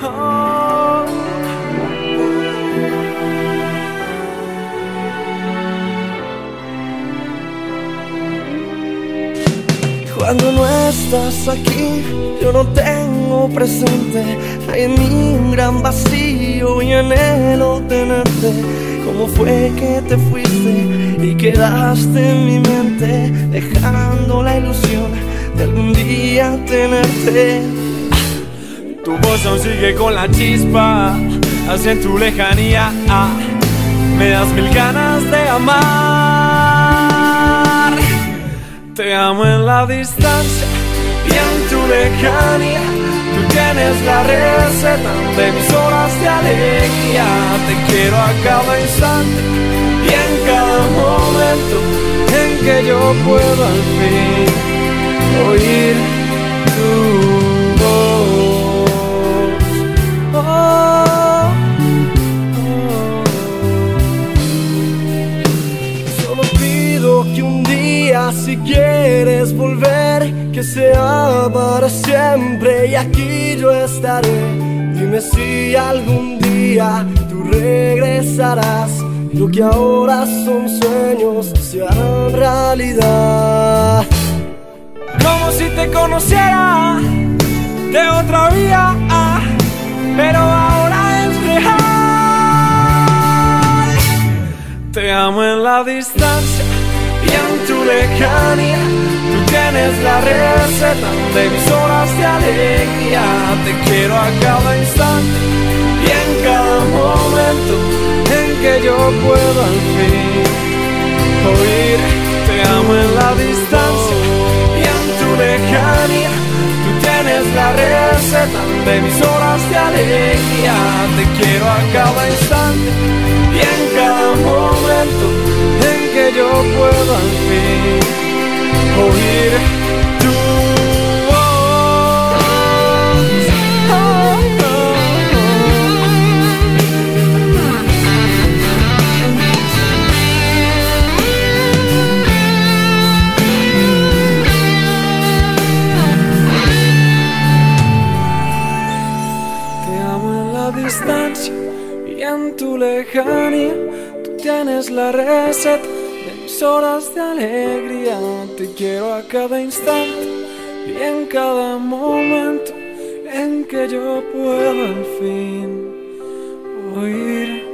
Cuando no estás aquí, yo no tengo presente. Hay en mí un gran vacío y anhelo tenerte. ¿Cómo fue que te fuiste y quedaste en mi mente, dejando la ilusión de algún día tenerte? Tu voz aún sigue con la chispa, hacia tu lejanía. Ah, me das mil ganas de amar. Te amo en la distancia y en tu lejanía. Tú tienes la receta de mis horas de alegría. Te quiero a cada instante y en cada momento en que yo pueda al fin oír si quieres volver Que sea para siempre. Y aquí yo estaré. Dime si algún día tú regresarás. Lo que ahora son sueños sean realidad. Como si te conociera de otra vida, ah, pero ahora es real. Te amo en la distancia lejanía. Tú tienes la receta de mis horas de alegría. Te quiero a cada instante y en cada momento en que yo puedo al fin oír. Te amo en la distancia y en tu lejanía. Tú tienes la receta de mis horas de alegría. Te quiero a cada instante y en cada momento en que yo puedo y en tu lejanía. Tú tienes la receta de mis horas de alegría. Te quiero a cada instante y en cada momento en que yo pueda al fin oír